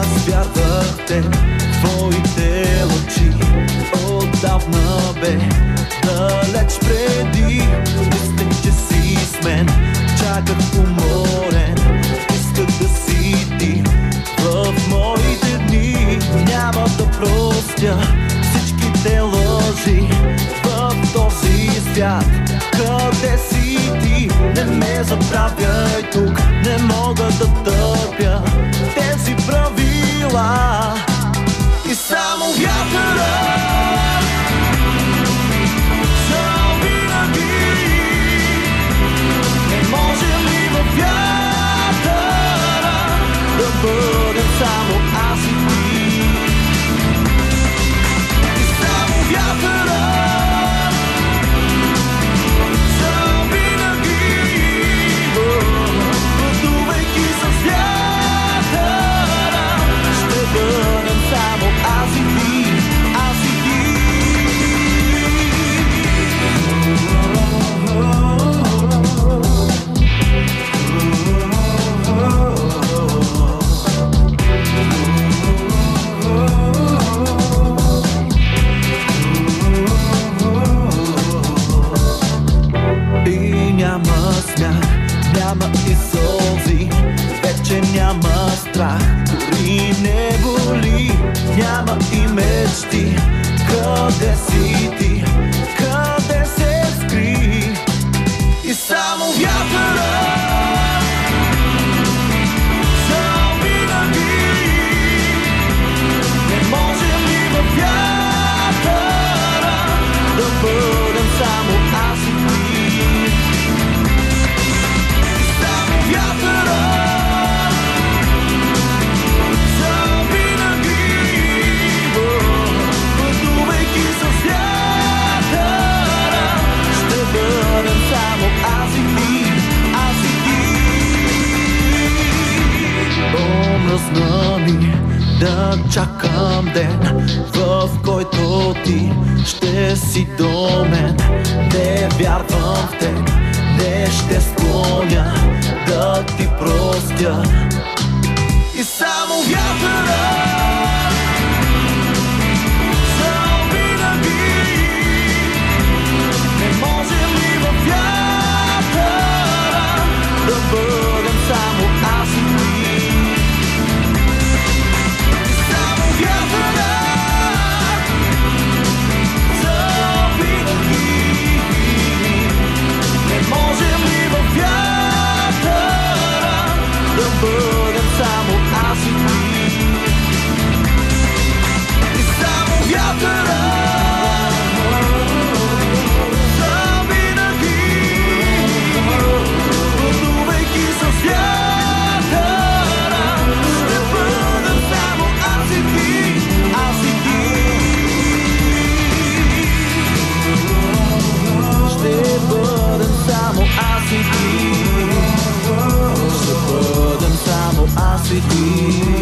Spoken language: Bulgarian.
Аз вярвах те, твоите лъчи Отдавна бе, далеч преди. Мислех, че си с мен, чаках уморен. Исках да си ти. В моите дни Няма да простя всичките лъжи В този свят, къде си ти? Не ме забравяй тук, не мога да смях, няма и сълзи Вече няма страх, дори не боли Няма и мечти, къде си ти, къде се скри? И само вятъра Омръзна ми да чакам ден, в който ти ще си до мен. Не вярвам в теб, не ще склоня да ти простя. sedih